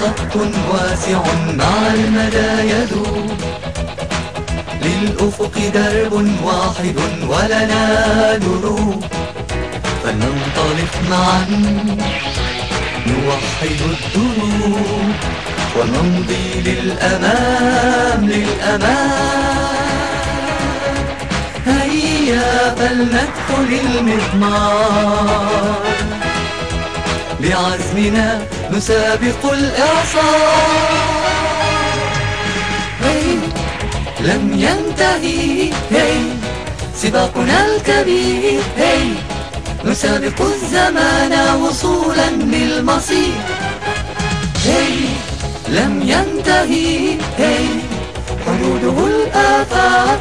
خط واسع مع المدى يذوب للأفق درب واحد ولنا دروب فلننطلق معا نوحد الدروب ونمضي للأمام للأمام. هيا فلندخل المضمار. بعزمنا نسابق الإعصار. لم ينتهي هي سباقنا الكبير هي نسابق الزمان وصولا للمصير. هي لم ينتهي هي حدوده الآفاق